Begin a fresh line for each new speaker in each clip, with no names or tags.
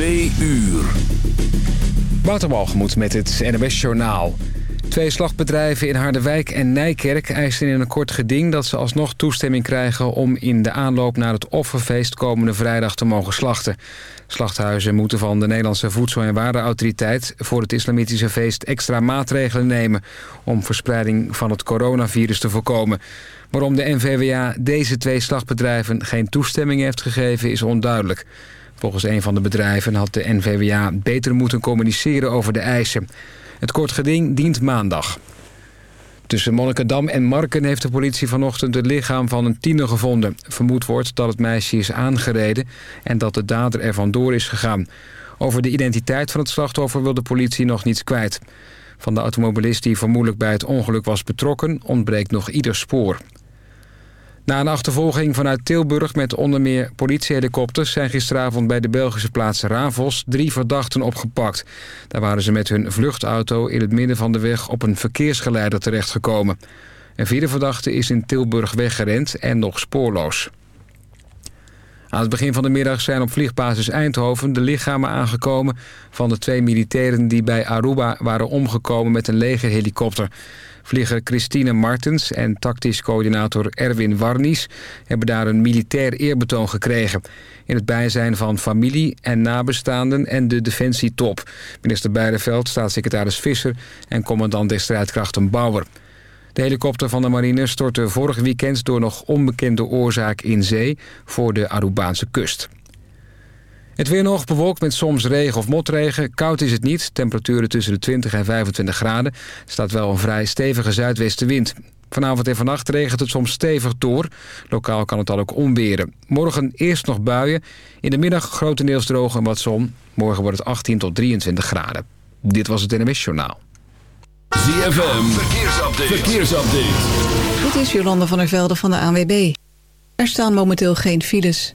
Twee uur.
Wouter met het NWS Journaal. Twee slachtbedrijven in Harderwijk en Nijkerk eisen in een kort geding... dat ze alsnog toestemming krijgen om in de aanloop naar het offerfeest komende vrijdag te mogen slachten. Slachthuizen moeten van de Nederlandse Voedsel- en Warenautoriteit... voor het islamitische feest extra maatregelen nemen... om verspreiding van het coronavirus te voorkomen. Waarom de NVWA deze twee slachtbedrijven geen toestemming heeft gegeven is onduidelijk. Volgens een van de bedrijven had de NVWA beter moeten communiceren over de eisen. Het kort geding dient maandag. Tussen Monnikendam en Marken heeft de politie vanochtend het lichaam van een tiener gevonden. Vermoed wordt dat het meisje is aangereden en dat de dader er vandoor is gegaan. Over de identiteit van het slachtoffer wil de politie nog niets kwijt. Van de automobilist die vermoedelijk bij het ongeluk was betrokken ontbreekt nog ieder spoor. Na een achtervolging vanuit Tilburg met onder meer politiehelikopters... zijn gisteravond bij de Belgische plaats Ravos drie verdachten opgepakt. Daar waren ze met hun vluchtauto in het midden van de weg op een verkeersgeleider terechtgekomen. Een vierde verdachte is in Tilburg weggerend en nog spoorloos. Aan het begin van de middag zijn op vliegbasis Eindhoven de lichamen aangekomen... van de twee militairen die bij Aruba waren omgekomen met een legerhelikopter... Vlieger Christine Martens en tactisch coördinator Erwin Warnies... hebben daar een militair eerbetoon gekregen. In het bijzijn van familie en nabestaanden en de defensietop. Minister Bijleveld, staatssecretaris Visser en commandant der strijdkrachten Bauer. De helikopter van de marine stortte vorig weekend door nog onbekende oorzaak in zee voor de Arubaanse kust. Het weer nog bewolkt met soms regen of motregen. Koud is het niet. Temperaturen tussen de 20 en 25 graden. Er staat wel een vrij stevige zuidwestenwind. Vanavond en vannacht regent het soms stevig door. Lokaal kan het dan ook onweren. Morgen eerst nog buien. In de middag grotendeels droog en wat zon. Morgen wordt het 18 tot 23 graden. Dit was het NMS Journaal.
ZFM, verkeersupdate. verkeersupdate.
Dit is Jolanda van der Velde van de ANWB. Er staan momenteel geen files.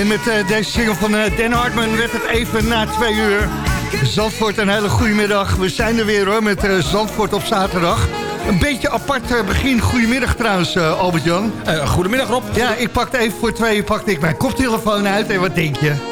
En met eh, deze single van eh, Dan Hartman werd het even na twee uur. Zandvoort, een hele goede middag. We zijn er weer hoor, met eh, Zandvoort op zaterdag. Een beetje apart begin. Goedemiddag trouwens, Albert-Jan.
goedemiddag Rob.
Ja, ik pakte even voor twee pakte ik mijn koptelefoon uit. En wat denk je?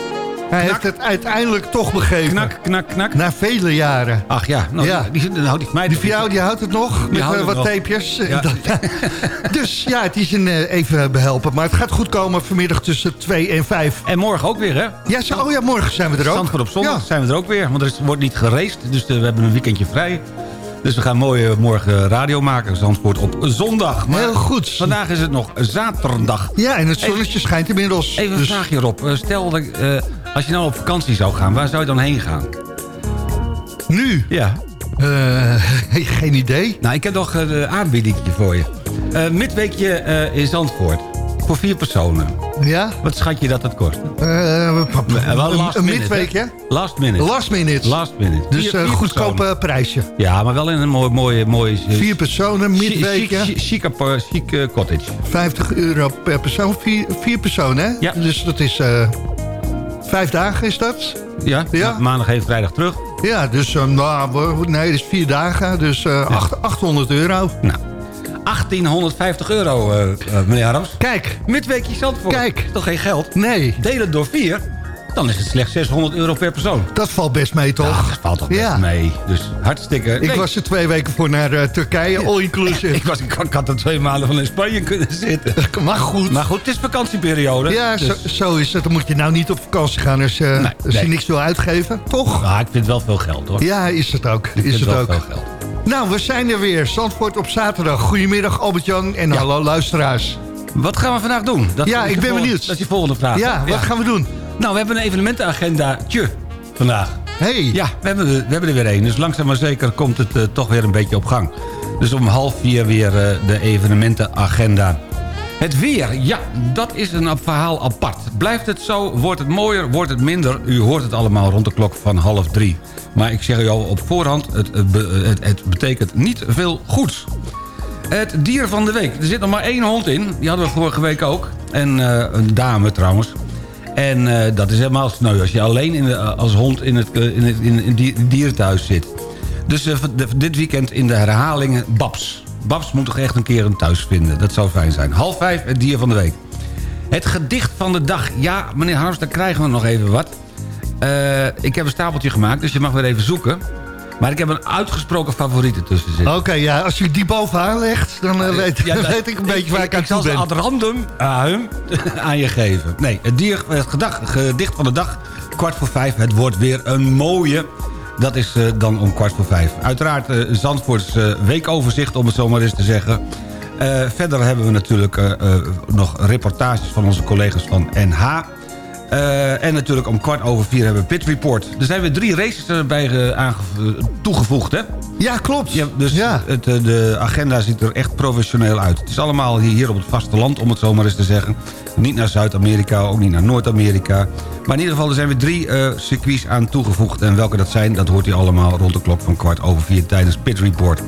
Hij heeft het uiteindelijk toch begeven.
Knak, knak, knak.
Na vele jaren.
Ach ja, nou,
Ja.
Die, die, nou, die, mij,
Die van jou, die houdt het nog? Met eh,
het
wat
nog.
tapejes?
Ja.
dus ja, het is een eh, even behelpen. Maar het gaat goed komen vanmiddag tussen 2 en 5.
En morgen ook weer, hè?
Ja, zo, oh ja, morgen zijn we er ook.
Zandvoort op zondag
Ja.
zijn we er ook weer. Want er is- wordt niet geraced, dus eh, we hebben een weekendje vrij. Dus we gaan mooi eh, morgen radio maken. Zandvoort op zondag. Maar
Heel goed.
Vandaag is het nog zaterdag.
Ja, en het zonnetje schijnt inmiddels.
Even een
Dus-
vraagje Rob. Stel, dat, als je nou op vakantie zou gaan, waar zou je dan heen gaan?
Nu?
Ja.
Eh, geen idee.
Nou, ik heb nog een aanbiedingje voor je. Eh, midweekje eh, in Zandvoort. Voor vier personen.
Ja?
Wat schat je dat het kost?
Eh,
Eh, wel
een,
last
een
minute,
midweek,
hè?
hè?
Last minute.
Last minute.
Last minute.
Dus een eh, prijsje.
Ja, maar wel in een mooi, mooi, mooi eh,
Vier personen, midweek,
chic,
hè?
chic, chic, chic, chic, eh, cottage.
50 euro per persoon. Vier, vier personen, hè?
Ja.
Dus dat is... eh, vijf dagen is dat?
Ja,
Ja.
ma- maandag heen, vrijdag terug.
Ja, dus... eh, nou, nee, dat is vier dagen. Dus eh, acht- 800 euro.
Nou, 1850 euro, eh, eh, meneer Harms.
Kijk,
Midweekje Zandvoort.
Kijk.
Toch geen geld?
nee,
Deel het door vier, dan is het slechts 600 euro per persoon.
dat valt best mee, toch?
Ja, dat valt toch best
Ja.
mee. Dus hartstikke...
Ik
Nee,
was er twee weken voor naar eh, Turkije, all inclusive.
ik, was, ik had er twee maanden van in Spanje kunnen zitten.
Maar goed.
Maar goed, het is vakantieperiode.
Ja,
dus-
zo, zo is het. Dan moet je nou niet op vakantie gaan als,
Nee,
als je
nee.
niks wil uitgeven. Toch?
Ah, ik vind wel veel geld, hoor.
Ja, is het ook.
ik
Is het
wel
ook.
veel geld.
Nou, we zijn er weer. Zandvoort op zaterdag. Goedemiddag Albert-Jan en hallo luisteraars.
Wat gaan we vandaag doen? Dat
Ja, ik ben benieuwd.
Dat is je volgende vraag.
Ja, wat gaan we doen?
Nou, we hebben een evenementenagendaatje vandaag.
Hey.
Ja, we hebben, er- we hebben er weer één. Dus langzaam maar zeker komt het eh, toch weer een beetje op gang. Dus om half vier weer eh, de evenementenagenda. Het weer, ja, dat is een verhaal apart. Blijft het zo, wordt het mooier, wordt het minder? U hoort het allemaal rond de klok van half drie. Maar ik zeg u al op voorhand, het, be- het, het betekent niet veel goeds. Het dier van de week. Er zit nog maar één hond in. Die hadden we vorige week ook. En eh, een dame trouwens. En eh, dat is helemaal sneu als je alleen in de, als hond in het, eh, in het, in dierenthuis zit. Dus eh, dit weekend in de herhalingen Babs. Babs moet toch echt een keer een thuis vinden. Dat zou fijn zijn. Half vijf, het dier van de week. Het gedicht van de dag. Ja, meneer Harms, daar krijgen we nog even wat. Eh, ik heb een stapeltje gemaakt, dus je mag weer even zoeken. Maar ik heb een uitgesproken favoriete tussen zitten.
Oké, ja, als u die bovenaan legt, dan eh, weet,
Ja, dat-
weet ik een beetje waar ik, aan
zal
toe
ze
ben.
ad random aan, aan je geven. Nee, het, dier, het gedag, gedicht van de dag, kwart voor vijf. Het wordt weer een mooie. Dat is eh, dan om kwart voor vijf. Uiteraard eh Zandvoorts eh, weekoverzicht, om het zo maar eens te zeggen. Eh, verder hebben we natuurlijk eh, eh, nog reportages van onze collega's van NH. Eh, en natuurlijk om kwart over vier hebben we Pit Report. Er zijn weer drie races erbij aange- toegevoegd, hè?
Ja, klopt.
Ja, dus
Ja.
Het, eh, de agenda ziet er echt professioneel uit. Het is allemaal hier op het vasteland, om het zo maar eens te zeggen. Niet naar Zuid-Amerika, ook niet naar Noord-Amerika. Maar in ieder geval, er zijn weer drie eh, circuits aan toegevoegd. En welke dat zijn, dat hoort u allemaal rond de klok van kwart over vier tijdens Pit Report.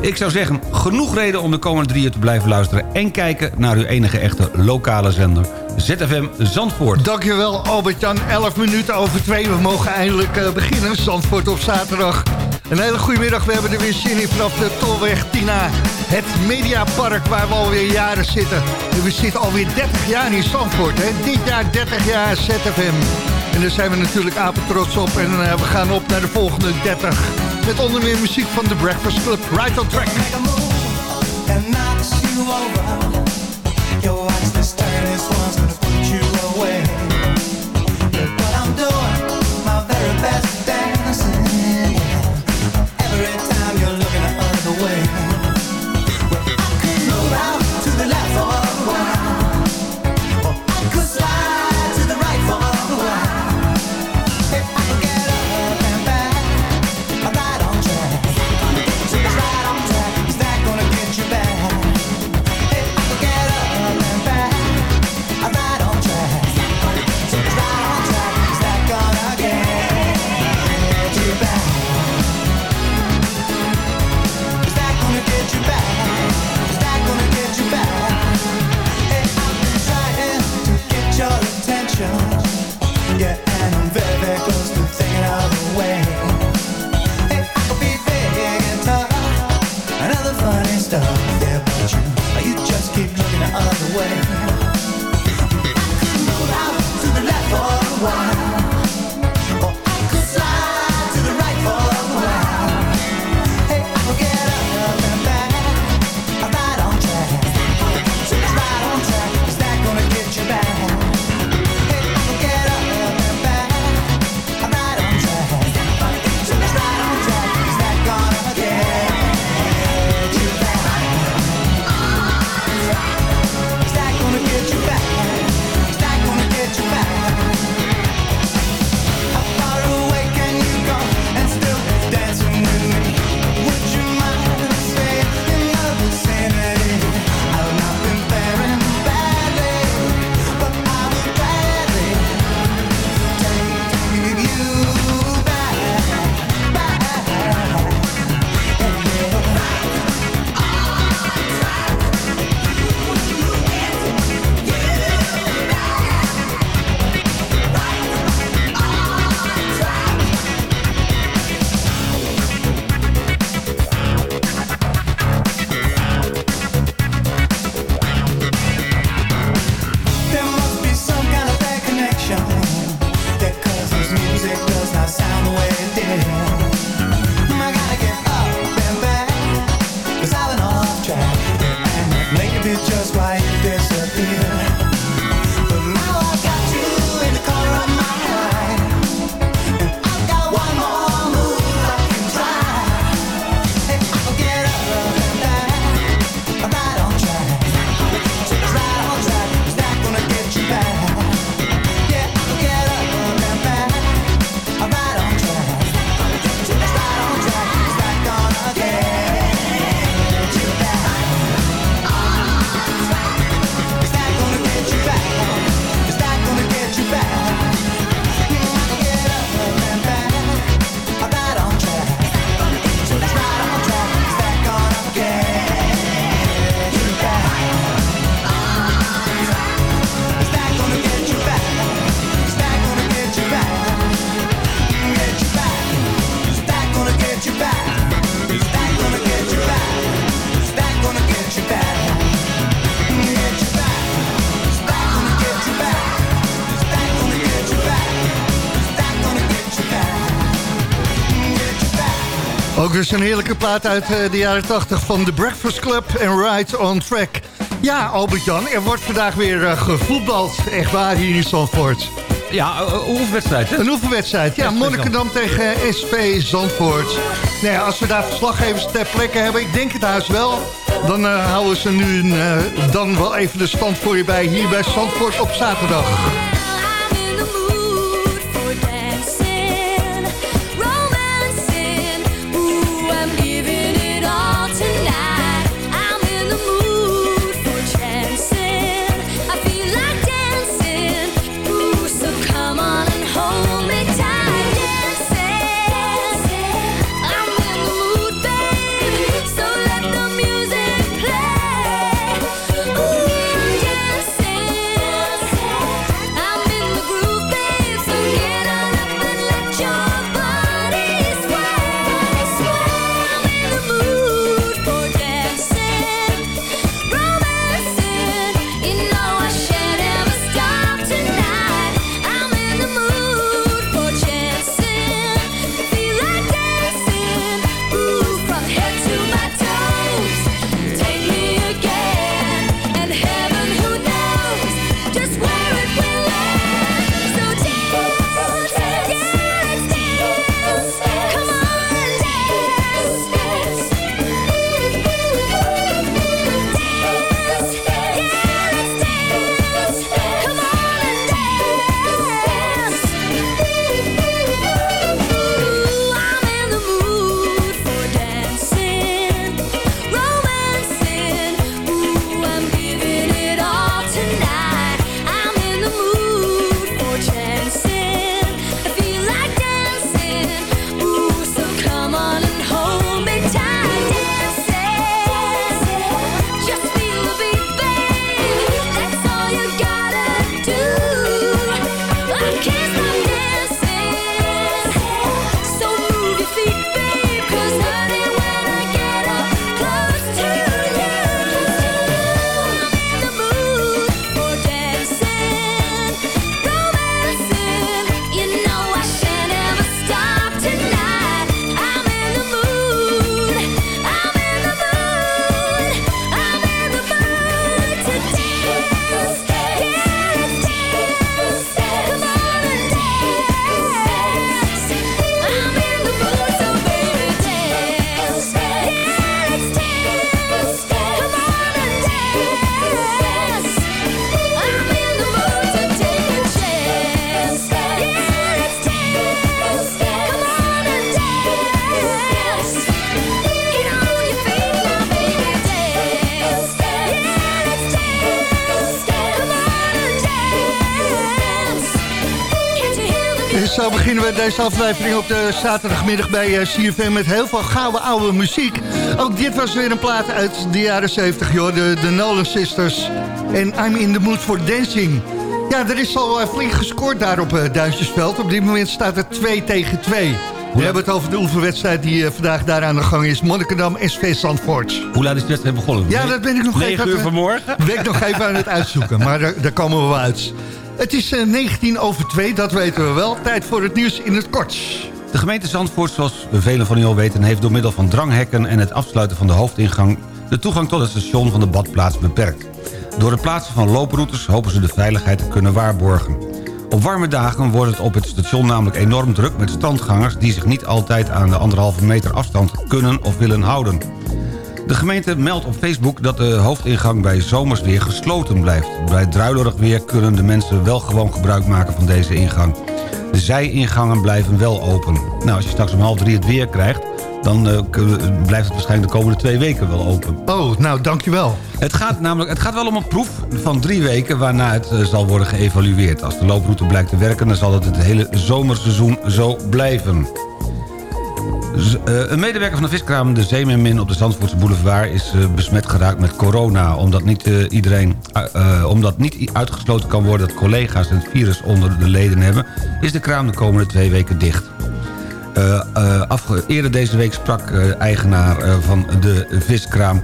Ik zou zeggen, genoeg reden om de komende drie uur te blijven luisteren... en kijken naar uw enige echte lokale zender, ZFM Zandvoort.
Dankjewel Albert-Jan. 11 minuten over twee. We mogen eindelijk eh, beginnen. Zandvoort op zaterdag. Een hele goede middag. We hebben er weer zin in vanaf de Tolweg Tina. Het Mediapark waar we alweer jaren zitten. En we zitten alweer 30 jaar in Zandvoort. Hè? Dit jaar 30 jaar ZFM. En daar zijn we natuurlijk apen trots op. En eh, we gaan op naar de volgende 30. Met onder meer muziek van The Breakfast Club. Right on track.
Put you away.
Dus een heerlijke plaat uit eh, de jaren 80 van The Breakfast Club en Ride on Track. Ja, Albert-Jan, er wordt vandaag weer eh, gevoetbald. Echt waar hier in Zandvoort.
Ja, uh, oefenwedstrijd, hè?
Een oefenwedstrijd. Ja, Monnikendam tegen SV Zandvoort. Nou ja, als we daar verslaggevers ter plekke hebben, ik denk het haast wel... dan eh, houden ze nu eh, dan wel even de stand voor je bij hier bij Zandvoort op zaterdag. En zo beginnen we deze aflevering op de zaterdagmiddag bij eh, CFM met heel veel gouden oude muziek. Ook dit was weer een plaat uit de jaren 70, joh, de, de Nolan Sisters. En I'm in the mood for dancing. Ja, er is al eh, flink gescoord daar op eh, Duintjesveld. Op dit moment staat het 2 tegen 2. We hebben het over de oefenwedstrijd die vandaag daar aan de gang is. Monnikendam, SV Zandvoort.
Hoe laat is de wedstrijd begonnen?
Ja, dat ben ik nog
9
even...
uur vanmorgen?
Ben ik nog even aan het uitzoeken, maar daar, daar komen we wel uit. Het is eh, 19 over 2, dat weten we wel. Tijd voor het nieuws in het kort.
De gemeente Zandvoort, zoals velen van u al weten... heeft door middel van dranghekken en het afsluiten van de hoofdingang... de toegang tot het station van de badplaats beperkt. Door het plaatsen van looproutes hopen ze de veiligheid te kunnen waarborgen. Op warme dagen wordt het op het station namelijk enorm druk met strandgangers... die zich niet altijd aan de anderhalve meter afstand kunnen of willen houden. De gemeente meldt op Facebook dat de hoofdingang bij zomers weer gesloten blijft. Bij druilerig weer kunnen de mensen wel gewoon gebruik maken van deze ingang. De zijingangen blijven wel open. Nou, als je straks om half drie het weer krijgt... dan eh, blijft het waarschijnlijk de komende twee weken wel open.
Oh, nou, dankjewel.
Het gaat, namelijk, het gaat wel om een proef van drie weken... waarna het eh, zal worden geëvalueerd. Als de looproute blijkt te werken... dan zal het het hele zomerseizoen zo blijven. Eh, een medewerker van de viskraam De Zeemermin op de Zandvoortse Boulevard... is eh, besmet geraakt met corona. Omdat niet, eh, iedereen, eh, omdat niet uitgesloten kan worden dat collega's het virus onder de leden hebben... is de kraam de komende twee weken dicht. Eerder deze week sprak eigenaar van de viskraam...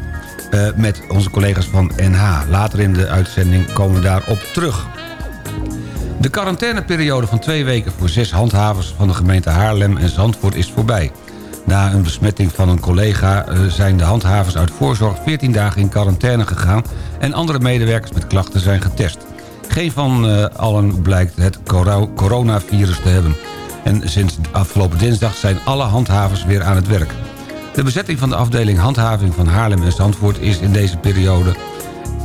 met onze collega's van NH. Later in de uitzending komen we daarop terug. De quarantaineperiode van twee weken voor zes handhavers van de gemeente Haarlem en Zandvoort is voorbij. Na een besmetting van een collega eh, zijn de handhavers uit voorzorg 14 dagen in quarantaine gegaan... en andere medewerkers met klachten zijn getest. Geen van eh, allen blijkt het coro- coronavirus te hebben. En sinds afgelopen dinsdag zijn alle handhavers weer aan het werk. De bezetting van de afdeling handhaving van Haarlem en Zandvoort... is in deze periode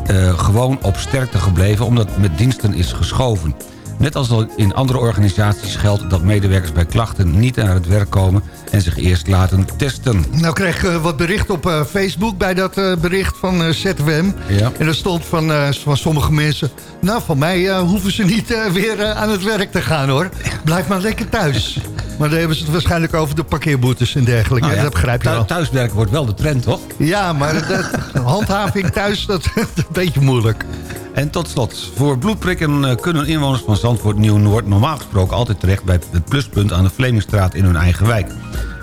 eh, gewoon op sterkte gebleven... omdat met diensten is geschoven. Net als al in andere organisaties geldt dat medewerkers bij klachten niet naar het werk komen... en zich eerst laten testen.
Nou kreeg ik eh, wat bericht op eh, Facebook bij dat eh, bericht van ZWM.
Ja.
En er stond van, van sommige mensen... nou, van mij hoeven ze niet weer aan het werk te gaan, hoor. Blijf maar lekker thuis. Maar dan hebben ze het waarschijnlijk over de parkeerboetes en dergelijke.
Nou ja,
dat begrijp je wel.
Thuiswerken wordt wel de trend, toch?
Ja, maar handhaving thuis, dat is een beetje moeilijk.
En tot slot, voor bloedprikken eh, kunnen inwoners van Zandvoort Nieuw-Noord... normaal gesproken altijd terecht bij het pluspunt aan de Vlemingstraat in hun eigen wijk.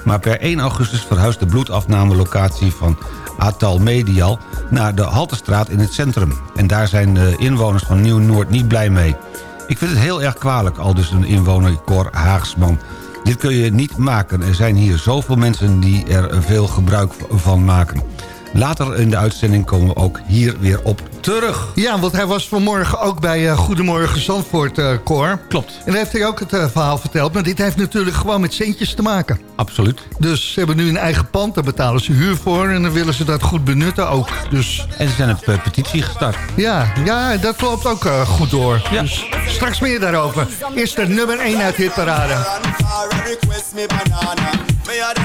Maar per 1 augustus verhuist de bloedafnamelocatie van Atal Medial... naar de Haltestraat in het centrum. En daar zijn de inwoners van Nieuw-Noord niet blij mee. Ik vind het heel erg kwalijk, al dus een inwoner Cor Haagsman. Dit kun je niet maken. Er zijn hier zoveel mensen die er veel gebruik van maken. Later in de uitzending komen we ook hier weer op terug.
Ja, want hij was vanmorgen ook bij eh, Goedemorgen Zandvoort, eh Cor.
Klopt.
En daar heeft hij ook het eh, verhaal verteld. Maar dit heeft natuurlijk gewoon met centjes te maken.
Absoluut.
Dus ze hebben nu een eigen pand, daar betalen ze huur voor... en dan willen ze dat goed benutten ook. Dus
En ze zijn een pe- petitie gestart.
ja, ja dat loopt ook goed door.
Ja.
Dus straks meer daarover. Eerst de nummer 1 uit
the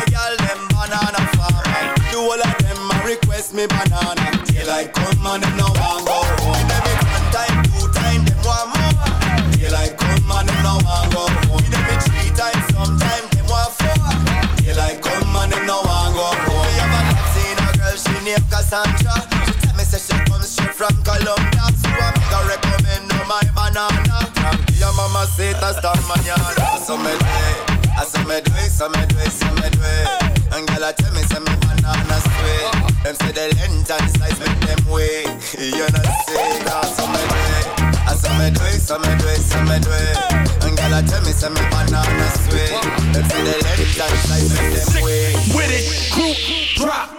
girl them banana farmer. Do all of them a request me banana. I come and them no want go home. Them it one time, two time, them want more. I come and them no want go home. Them it three times, sometime them want four. I come and them no want go home. Me have a love seen a girl she named Cassandra. She tell me say she comes straight from Colombia. So I make her recommend her my banana. Your mama say it hasta mañana. So me do it. Saw me do it, so me do it, so me do it. And girl, I tell me, say me banana sweet. Them say the length and size make them wait. You know say that, so me do it. Ah, I saw me do it, so me do it, so me do it. And girl, I tell me, say me banana sweet. Them say the length and size make them wait.
With it, crew, drop.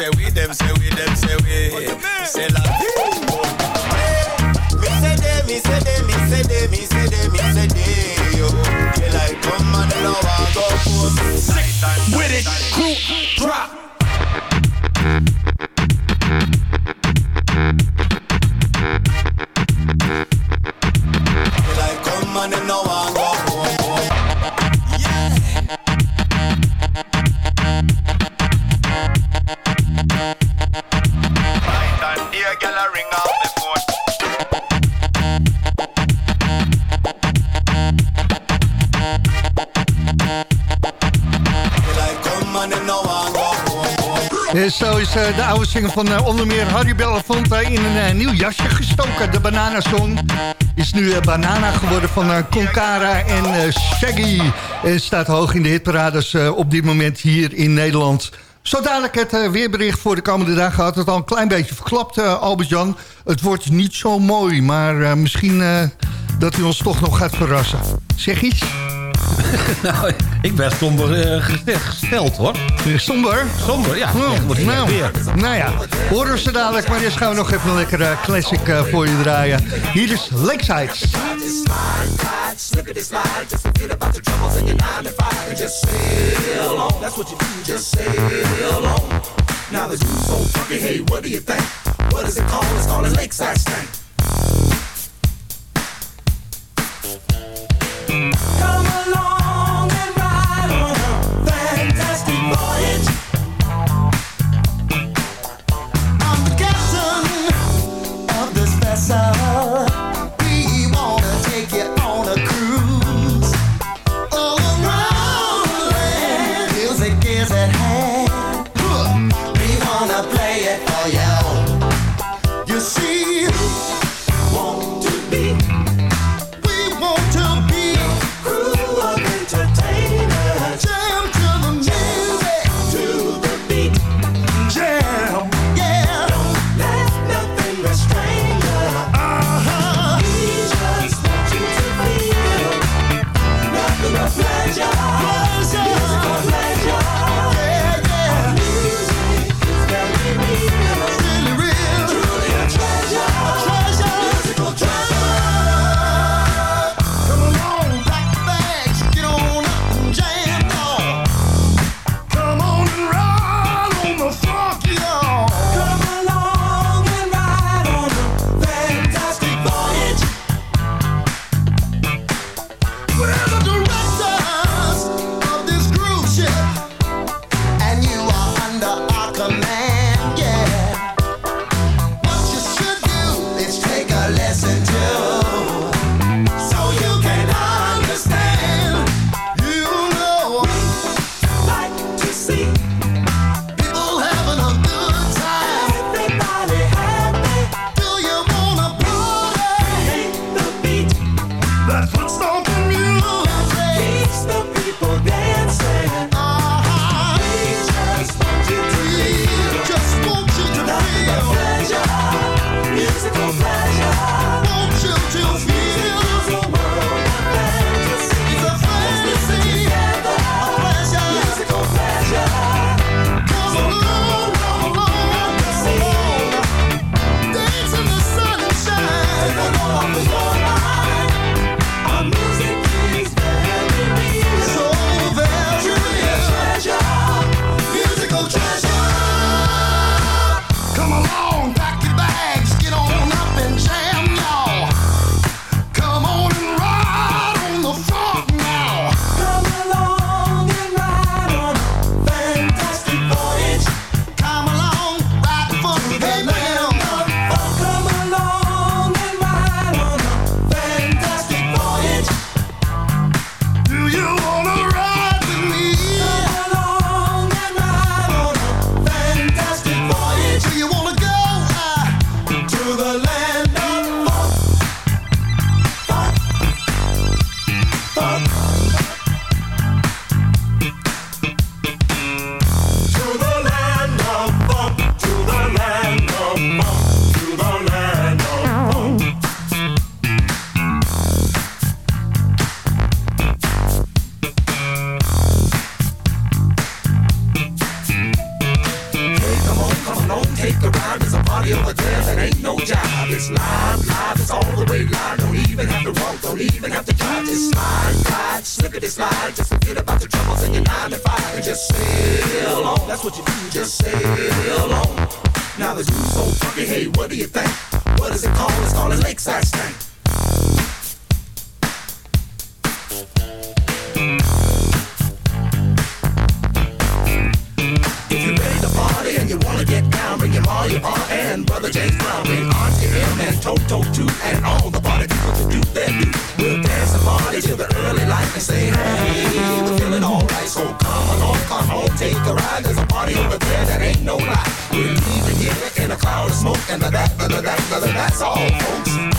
Say we, them say we, them say we. Say la
Me say they, me say they, me say they, me say they, me say they, yo. Till I come and no want go home.
With it, crew, drop.
Zo is eh, de oude zinger van eh, onder meer Harry Belafonte in een eh, nieuw jasje gestoken. De Bananasong is nu Banana geworden van Konkara en Shaggy. En staat hoog in de hitparades op dit moment hier in Nederland. Zo dadelijk het weerbericht voor de komende dagen had het al een klein beetje verklapt, Albert-Jan. Het wordt niet zo mooi, maar misschien dat hij ons toch nog gaat verrassen. Zeg iets?
nou, ik ben somber uh, gesteld, hoor.
Somber?
Somber, ja.
Oh, nou, nou ja, horen ze dadelijk. Maar eerst gaan we nog even een lekkere classic eh, voor je draaien. Hier is Lakeside.
Now the dude's so fucking hey, what do you think? What is it called? It's called a lakeside stank. Come along. that, that's all, folks.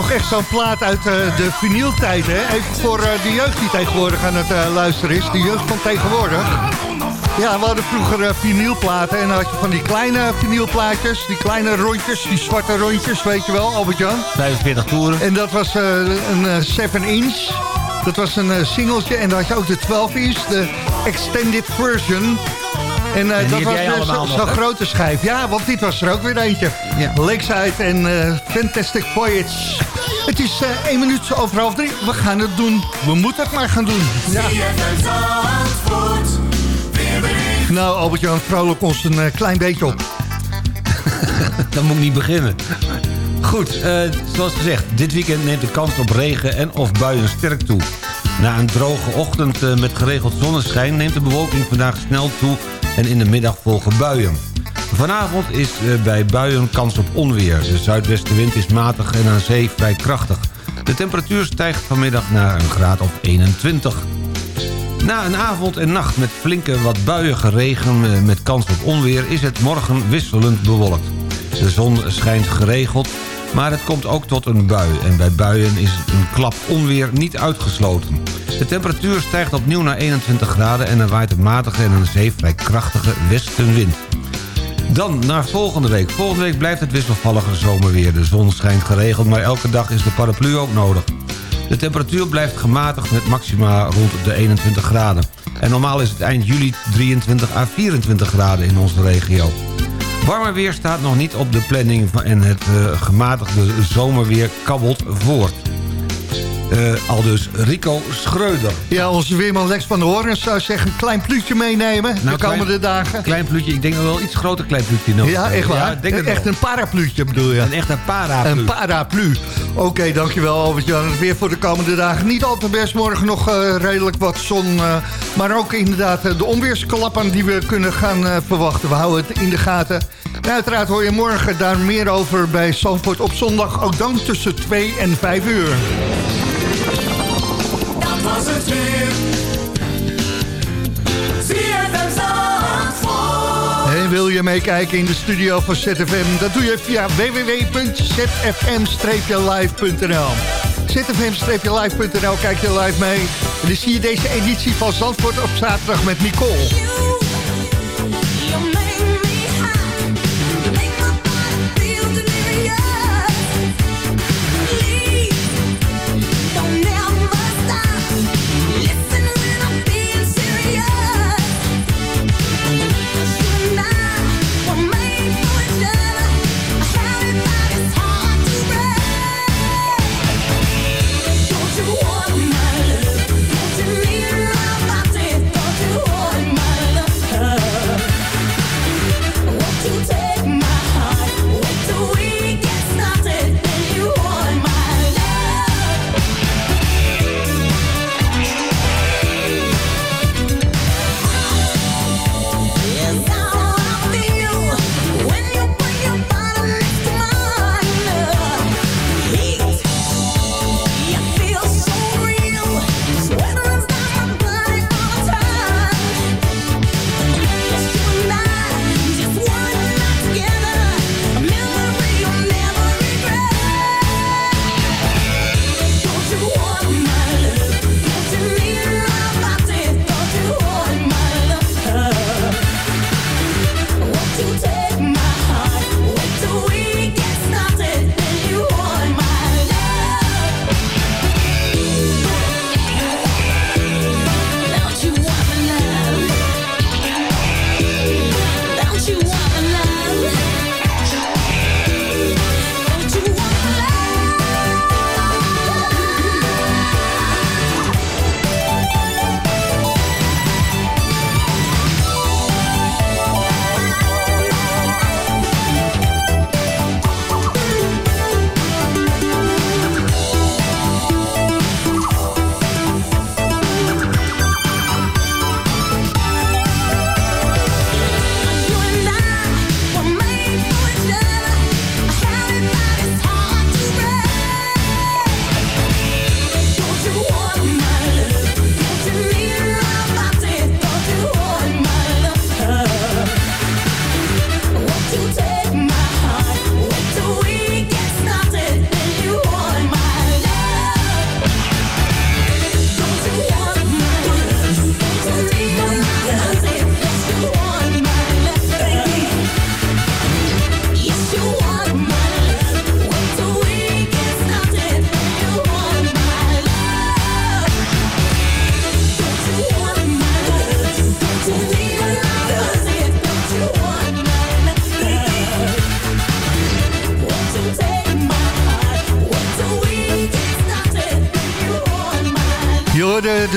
Nog echt zo'n plaat uit eh, de vinyltijd, hè? Even voor eh, de jeugd die tegenwoordig aan het eh, luisteren is. De jeugd van tegenwoordig. Ja, we hadden vroeger vinylplaten en dan had je van die kleine vinylplaatjes, die kleine rondjes, die zwarte rondjes, weet je wel, Albert-Jan?
45 toeren.
En dat was een 7 inch. Dat was een singeltje en dan had je ook de 12 inch, de extended version. En, dat was zo- zo'n grote schijf. Ja, want dit was er ook weer eentje.
Ja.
Lakeside en eh, Fantastic Voyage. Het is eh 1 minuut over half drie. We gaan het doen. We moeten het maar gaan doen. Ja. Nou, Albert-Jan, vrolijk ons een eh, klein beetje op.
Dan moet ik niet beginnen. Goed, zoals gezegd, dit weekend neemt de kans op regen en of buien sterk toe. Na een droge ochtend met geregeld zonneschijn neemt de bewolking vandaag snel toe en in de middag volgen buien. Vanavond is eh, bij buien kans op onweer. De zuidwestenwind is matig en aan zee vrij krachtig. De temperatuur stijgt vanmiddag naar een graad of 21. Na een avond en nacht met flinke wat buiige regen eh, met kans op onweer... is het morgen wisselend bewolkt. De zon schijnt geregeld, maar het komt ook tot een bui. En bij buien is een klap onweer niet uitgesloten. De temperatuur stijgt opnieuw naar 21 graden... en er waait een matige en een zee vrij krachtige westenwind. Dan naar volgende week. Volgende week blijft het wisselvallige zomerweer. De zon schijnt geregeld, maar elke dag is de paraplu ook nodig. De temperatuur blijft gematigd met maxima rond de 21 graden. En normaal is het eind juli 23 à 24 graden in onze regio. Warmer weer staat nog niet op de planning en het eh, gematigde zomerweer kabbelt voort. Eh, al dus Rico Schreuder.
Ja, onze weerman Lex van der Hoorn zou zeggen... een klein pluutje meenemen de komende
klein,
dagen.
Klein pluutje, ik denk wel iets groter klein pluutje nodig
Ja, echt waar?
Ja, denk
echt
wel.
een parapluutje bedoel je?
Een echte paraplu.
Een paraplu. Oké, dankjewel Albert-Jan. Weer voor de komende dagen. Niet al te best. Morgen nog eh, redelijk wat zon. eh, maar ook inderdaad de onweersklappen die we kunnen gaan verwachten. We houden het in de gaten. En uiteraard hoor je morgen daar meer over bij Zandvoort op zondag. Ook dan tussen 2 en 5 uur.
Was.
En wil je meekijken in de studio van ZFM? Dat doe je via www.zfm-live.nl zfm-live.nl, kijk je live mee. En dan zie je deze editie van Zandvoort op zaterdag met Nicole.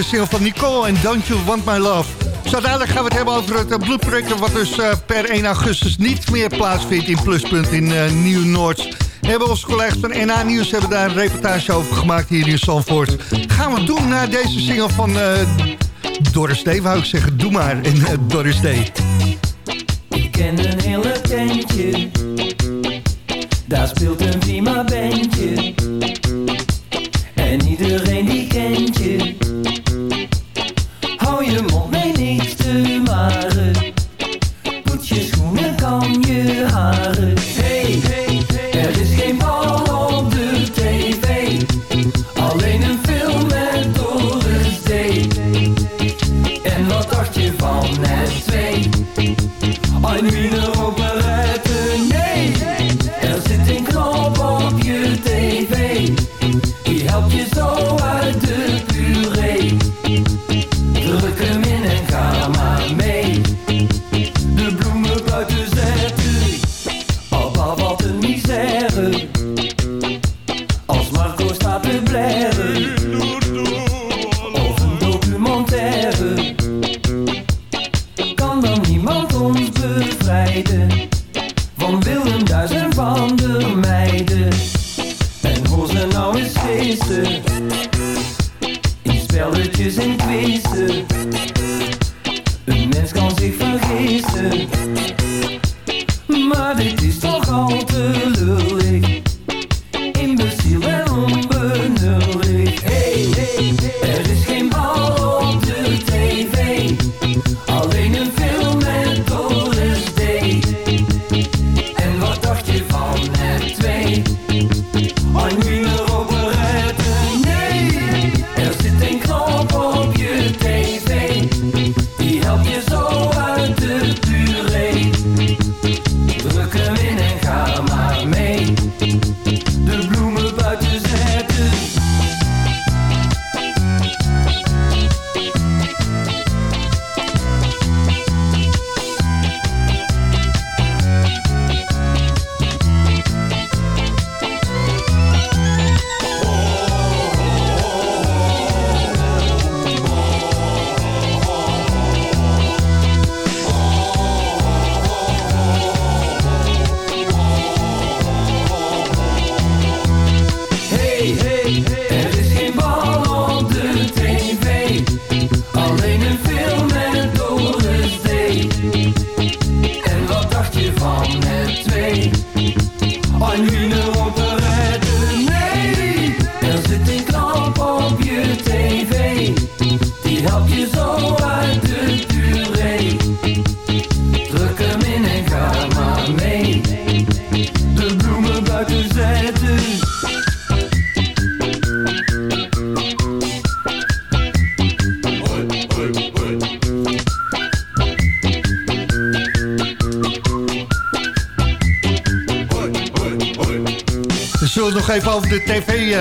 De single van Nicole en Don't You Want My Love. Zo dadelijk gaan we het hebben over het uh, bloedprikken... wat dus eh, per 1 augustus niet meer plaatsvindt in Pluspunt in eh, Nieuw-Noord. Hebben onze collega's van NA Nieuws hebben daar een reportage over gemaakt hier in Zandvoort. Gaan we doen naar deze single van eh, Doris Day, wou ik zeggen. Doe maar, eh, Doris Day.
Ik ken een hele tentje, daar speelt een prima bandje.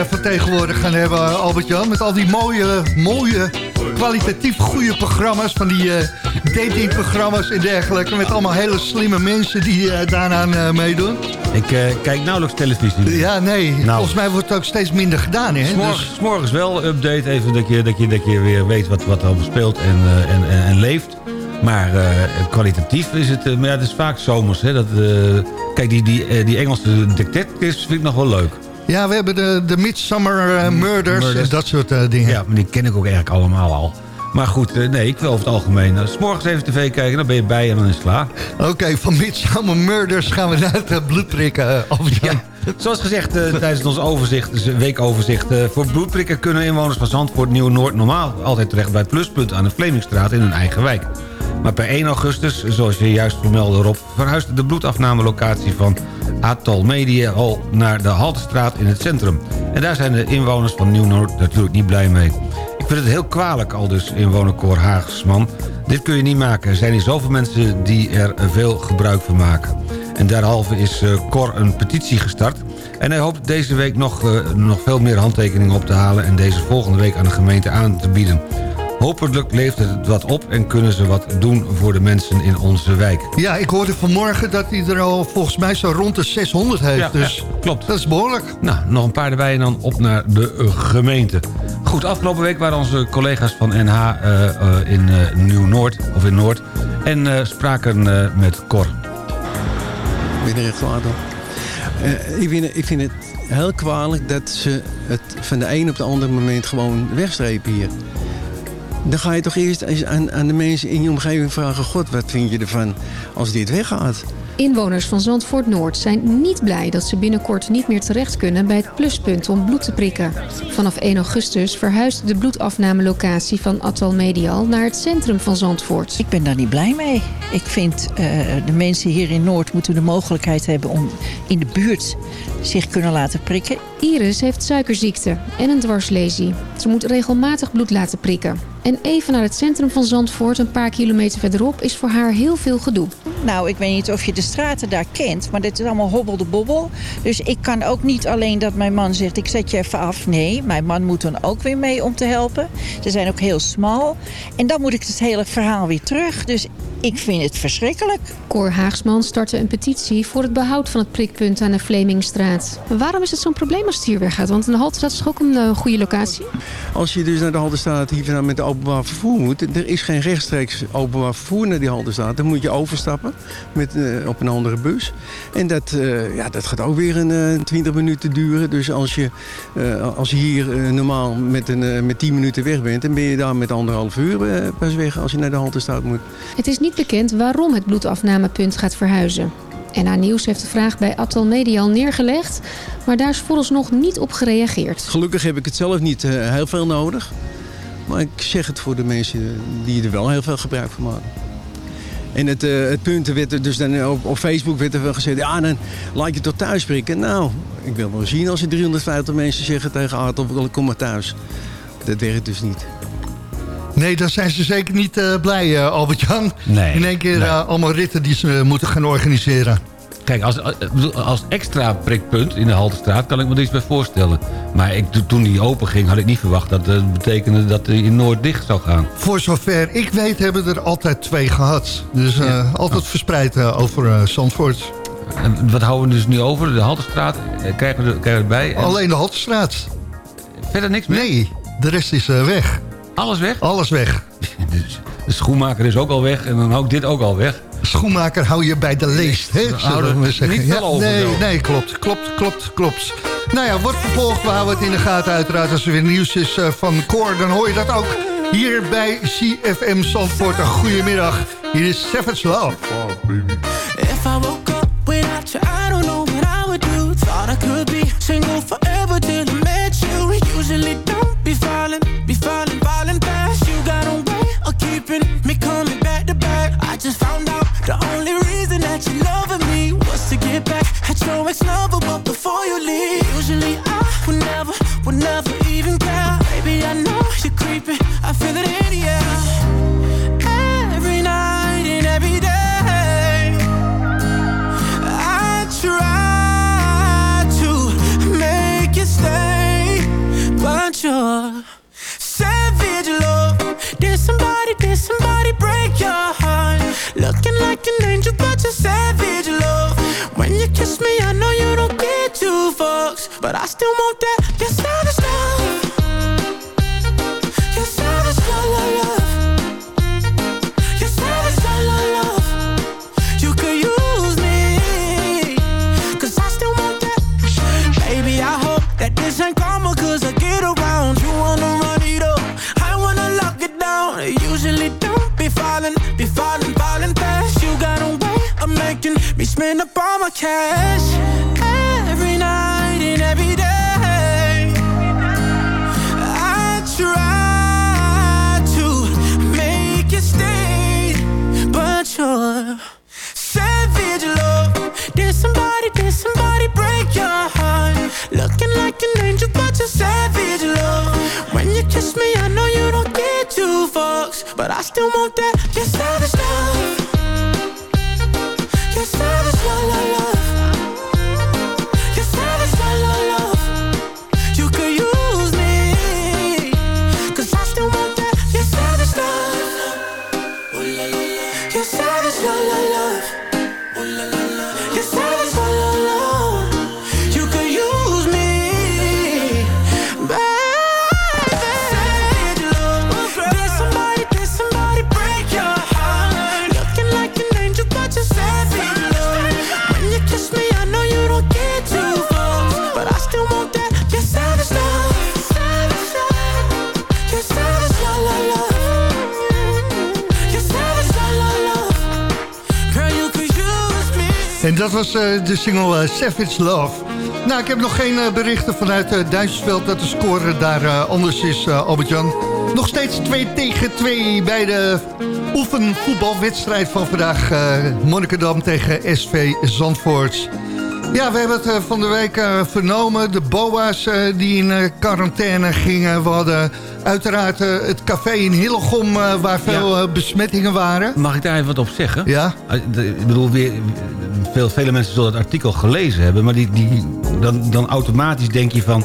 Van
tegenwoordig gaan hebben, eh, Albert-Jan. Met al die mooie, mooie, kwalitatief goede programma's. Van die eh, datingprogramma's en dergelijke. Met allemaal hele slimme mensen die eh, daaraan eh, meedoen.
Ik eh, kijk nauwelijks televisie.
Ja, nee. Volgens mij wordt het ook steeds minder gedaan, hè?
S'morgens,
Dus-
s'morgens wel update, even dat je, dat je, dat je weer weet wat, wat er allemaal speelt en, eh, en, en, en leeft. Maar eh, kwalitatief is het, eh, maar ja, het is vaak zomers. Hè, dat, eh, kijk, die, die, eh, die Engelse detectives vind ik nog wel leuk.
Ja, we hebben de, de Midsummer eh, Murders,
Murders.
en dat soort eh, dingen.
Ja, maar die ken ik ook eigenlijk allemaal al. Maar goed, eh, nee, ik wil over het algemeen. Uh, S'morgens even tv kijken, dan ben je bij en dan is het klaar.
Oké, van Midsummer Murders gaan we naar het eh, bloedprikken, eh, Albert-Jan.
Zoals gezegd eh, tijdens ons overzicht, weekoverzicht... eh, voor bloedprikken kunnen inwoners van Zandvoort Nieuw-Noord... normaal altijd terecht bij het pluspunt aan de Vlemingstraat in hun eigen wijk. Maar per 1 augustus, zoals je juist vermeldde Rob... verhuist de bloedafnamelocatie van Atol Media al naar de Haltestraat in het centrum. En daar zijn de inwoners van Nieuw-Noord natuurlijk niet blij mee. Ik vind het heel kwalijk, al dus inwonerkoor Haagsman. Dit kun je niet maken. Er zijn hier zoveel mensen die er veel gebruik van maken. En derhalve is eh, Cor een petitie gestart. En hij hoopt deze week nog, eh, nog veel meer handtekeningen op te halen... en deze volgende week aan de gemeente aan te bieden. Hopelijk levert het wat op en kunnen ze wat doen voor de mensen in onze wijk.
Ja, ik hoorde vanmorgen dat hij er al volgens mij zo rond de 600 heeft.
Ja,
dus
ja, klopt.
dat is behoorlijk.
Nou, nog een paar erbij en dan op naar de eh, gemeente. Goed, afgelopen week waren onze collega's van NH eh, eh, in eh, Nieuw-Noord, of in Noord... en eh, spraken eh, met Cor.
Ik ben er echt. Eh, ik, vind, het- ik vind het heel kwalijk dat ze het van de een op de andere moment gewoon wegstrepen hier. Dan ga je toch eerst eens aan, aan de mensen in je omgeving vragen... God, wat vind je ervan als dit weggaat?
Inwoners van Zandvoort Noord zijn niet blij dat ze binnenkort niet meer terecht kunnen bij het pluspunt om bloed te prikken. Vanaf 1 augustus verhuist de bloedafnamelocatie van Atal Medial naar het centrum van Zandvoort.
Ik ben daar niet blij mee. Ik vind eh, de mensen hier in Noord moeten de mogelijkheid hebben om in de buurt zich kunnen laten prikken.
Iris heeft suikerziekte en een dwarslesie. Ze moet regelmatig bloed laten prikken. En even naar het centrum van Zandvoort, een paar kilometer verderop, is voor haar heel veel gedoe.
Nou, ik weet niet of je de straten daar kent, maar dit is allemaal hobbel de bobbel. Dus ik kan ook niet alleen dat mijn man zegt, ik zet je even af. Nee, mijn man moet dan ook weer mee om te helpen. Ze zijn ook heel smal. En dan moet ik het hele verhaal weer terug. Dus ik vind het verschrikkelijk.
Cor Haagsman startte een petitie voor het behoud van het prikpunt aan de Vlemingstraat. Waarom is het zo'n probleem als het hier weggaat? Want in de Haltestraat is toch ook een eh, goede locatie?
Als je dus naar de Haldenstraat hier met de openbaar vervoer moet... er is geen rechtstreeks openbaar vervoer naar die Haldenstraat. Dan moet je overstappen met, eh, op een andere bus. En dat, eh, ja, dat gaat ook weer een eh, 20 minuten duren. Dus als je, als je hier normaal met, een, met 10 minuten weg bent... dan ben je daar met anderhalf uur pas weg als je naar de Haldenstraat moet.
Het is niet bekend waarom het bloedafnamepunt gaat verhuizen. NH Nieuws heeft de vraag bij Atal Medial neergelegd, maar daar is vooralsnog niet op gereageerd.
Gelukkig heb ik het zelf niet eh, heel veel nodig. Maar ik zeg het voor de mensen die er wel heel veel gebruik van maken. En het, eh, het punt werd er dus dan op, op Facebook werd er wel gezegd... ja, dan laat je tot thuis prikken. Nou, ik wil wel zien als er 350 mensen zeggen tegen Aartel... kom maar thuis. Dat werkt dus niet.
Nee, daar zijn ze zeker niet eh, blij, eh, Albert-Jan.
Nee,
In één keer
nee.
eh, allemaal ritten die ze moeten gaan organiseren.
Kijk, als, als extra prikpunt in de Haltestraat kan ik me er iets bij voorstellen. Maar ik, toen die open ging, had ik niet verwacht dat het betekende dat hij in Noord dicht zou gaan.
Voor zover ik weet hebben er altijd twee gehad. Dus altijd verspreid over Zandvoort.
En wat houden we dus nu over? De Haltestraat krijgen we, er- krijgen we erbij. En
Alleen de Haltestraat.
verder niks meer?
Nee, de rest is weg.
Alles weg?
Alles weg.
Dus de schoenmaker is ook al weg en dan ook dit ook al weg.
Schoenmaker hou je bij de leest, hè,
we
zullen
houden
we zeggen.
niet
nee, nee, klopt, klopt, klopt, klopt. Nou ja, wordt vervolgd. We houden het in de gaten uiteraard. Als er weer nieuws is eh, van Cor, dan hoor je dat ook hier bij CFM Zandvoort. Een goedemiddag. Hier is Savage Love.
If I your ex-lover, but before you leave, usually I would never, would never even care. Baby, I know but I still want that. Your savage love. Your savage love, love, love. Your savage love, love, love. You could use me, cause I still want that. Baby, I hope that this ain't karma, cause I get around. You wanna run it up, I wanna lock it down. I usually don't be falling, be falling, falling fast. You got a way of making me spend up all my cash. But I still want that. Your savage love.
En dat was eh, de single eh, Savage Love. Nou, ik heb nog geen eh, berichten vanuit Duitsersveld dat de score daar anders is, Albert-Jan. Nog steeds 2 tegen 2 bij de oefenvoetbalwedstrijd van vandaag. Monnikendam tegen SV Zandvoort. Ja, we hebben het van de week vernomen. De boa's die in quarantaine gingen. We hadden uiteraard het café in Hillegom waar veel besmettingen waren.
Mag ik daar even wat op zeggen?
Ja?
De- Ik bedoel, weer, veel, vele mensen zullen het artikel gelezen hebben... maar die, die, dan, dan automatisch denk je van...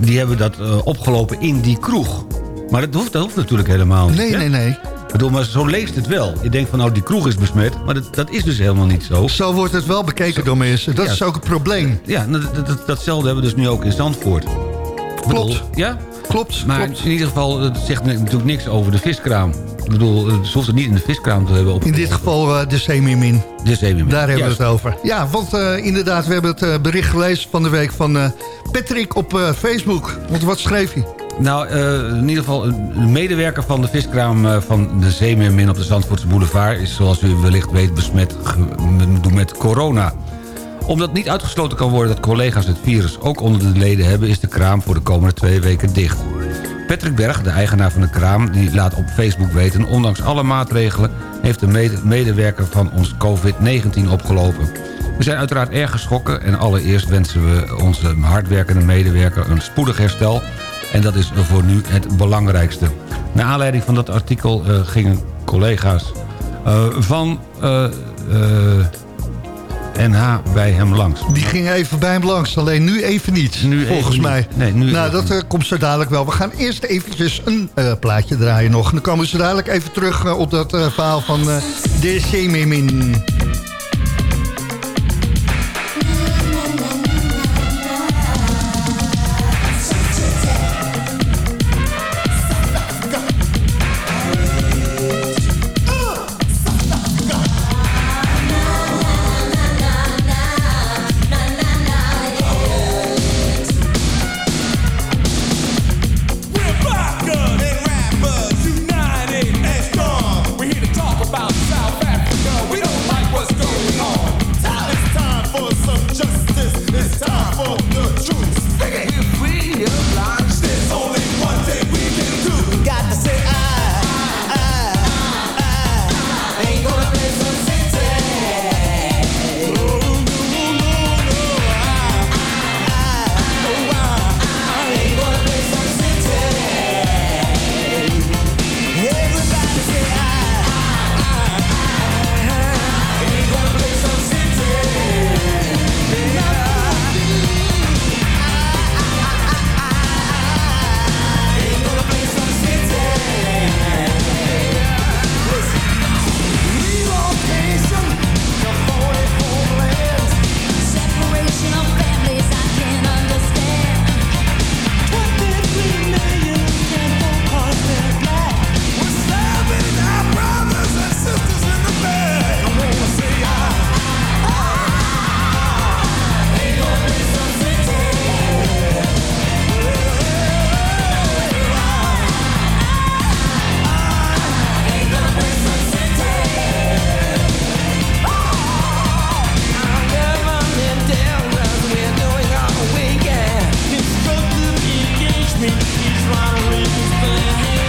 die hebben dat eh, opgelopen in die kroeg. Maar dat hoeft, dat hoeft natuurlijk helemaal niet.
Nee,
hè?
nee, nee.
Ik bedoel, maar zo leest het wel. Je denkt van, nou, die kroeg is besmet. Maar dat, dat is dus helemaal niet zo.
Zo wordt het wel bekeken door mensen. Dat
Ja.
is ook het probleem.
Ja, dat, dat, dat- datzelfde hebben we dus nu ook in Zandvoort.
Klopt.
ja?
Klopt,
Maar
klopt.
in ieder geval, het zegt natuurlijk niks over de viskraam. Ik bedoel, ze hoeft het niet in de viskraam te hebben. Op,
In dit geval eh, de Semimin.
De Semimin.
Daar hebben
Juist.
we het over. Ja, want eh, inderdaad, we hebben het eh, bericht gelezen van de week van eh, Patrick op eh, Facebook. Want wat schreef hij?
Nou, eh, in ieder geval, een medewerker van de viskraam eh, van de Zeemeermin op de Zandvoortse boulevard... is, zoals u wellicht weet, besmet met corona. Omdat niet uitgesloten kan worden dat collega's het virus ook onder de leden hebben... is de kraam voor de komende twee weken dicht. Patrick Berg, de eigenaar van de kraam, die laat op Facebook weten... ondanks alle maatregelen heeft mede- medewerker van ons COVID-19 opgelopen. We zijn uiteraard erg geschrokken en allereerst wensen we onze hardwerkende medewerker een spoedig herstel... en dat is voor nu het belangrijkste. Naar aanleiding van dat artikel eh, gingen collega's eh, van eh, NH bij hem langs.
Die ging even bij hem langs, alleen nu even niet,
Nu
volgens
even
mij.
niet. Nee, nu
nou, dat eh, komt zo dadelijk wel. We gaan eerst eventjes een eh, plaatje draaien nog. En dan komen zo dadelijk even terug eh, op dat verhaal van de Semimin.
wings behind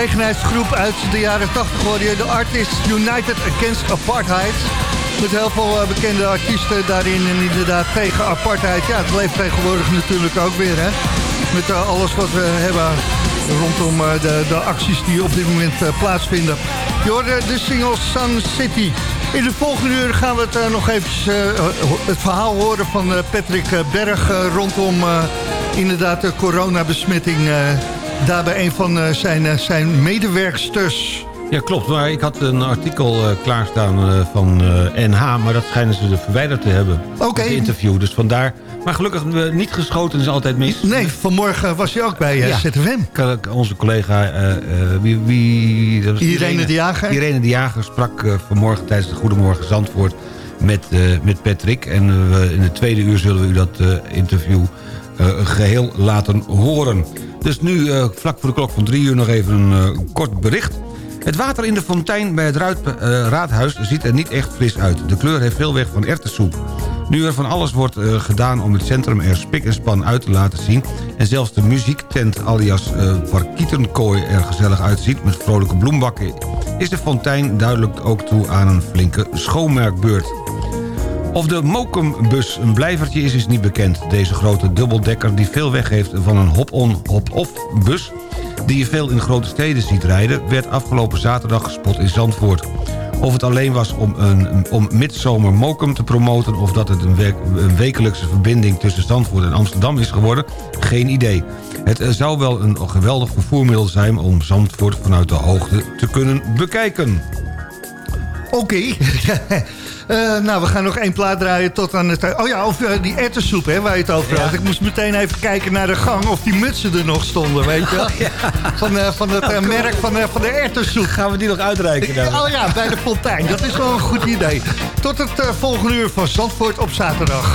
gelegenheidsgroep uit de jaren 80 hoor je de Artists United Against Apartheid. Met heel veel eh, bekende artiesten daarin en inderdaad tegen apartheid. Ja, het leeft tegenwoordig natuurlijk ook weer, hè. Met eh, alles wat we hebben rondom eh, de, de acties die op dit moment plaatsvinden. Je hoorde de single Sun City. In de volgende uur gaan we het nog eventjes het verhaal horen van Patrick Berg rondom inderdaad de coronabesmetting eh, daar bij een van eh, zijn, eh, zijn medewerksters.
Ja, klopt. Maar ik had een artikel eh, klaarstaan van NH... maar dat schijnen ze er verwijderd te hebben.
Oké.
Het interview, dus vandaar... Maar gelukkig niet geschoten is altijd mis.
Nee, vanmorgen was hij ook bij eh, ZFM.
Onze collega, wie, wie, was
Irene de Jager.
Irene de Jager sprak vanmorgen tijdens de Goedemorgen Zandvoort met, met Patrick. En in het tweede uur zullen we u dat interview eh, geheel laten horen. Dus nu, eh, vlak voor de klok van drie uur, nog even een eh, kort bericht. Het water in de fontein bij het eh, raadhuis ziet er niet echt fris uit. De kleur heeft veel weg van erwtensoep. Nu er van alles wordt gedaan om het centrum er spik en span uit te laten zien... en zelfs de muziektent alias parkietenkooi er gezellig uitziet... met vrolijke bloembakken... is de fontein duidelijk ook toe aan een flinke schoonmerkbeurt. Of de Mokumbus een blijvertje is, is niet bekend. Deze grote dubbeldekker die veel weg heeft van een hop-on, hop-off bus... die je veel in grote steden ziet rijden... werd afgelopen zaterdag gespot in Zandvoort. Of het alleen was om, een, om Midzomer Mokum te promoten... of dat het een, wekelijkse verbinding tussen Zandvoort en Amsterdam is geworden... geen idee. Het eh, zou wel een geweldig vervoermiddel zijn... om Zandvoort vanuit de hoogte te kunnen bekijken.
Oké. nou, we gaan nog één plaat draaien tot aan het... Oh ja, of eh, die erwtensoep, hè, waar je het over had. Ik moest meteen even kijken naar de gang of die mutsen er nog stonden, weet je wel? Van, eh, van het eh, merk van, eh, van de erwtensoep.
Gaan we die nog uitreiken dan?
Oh ja, bij de fontein. Dat is wel een goed idee. Tot het eh, volgende uur van Zandvoort op zaterdag.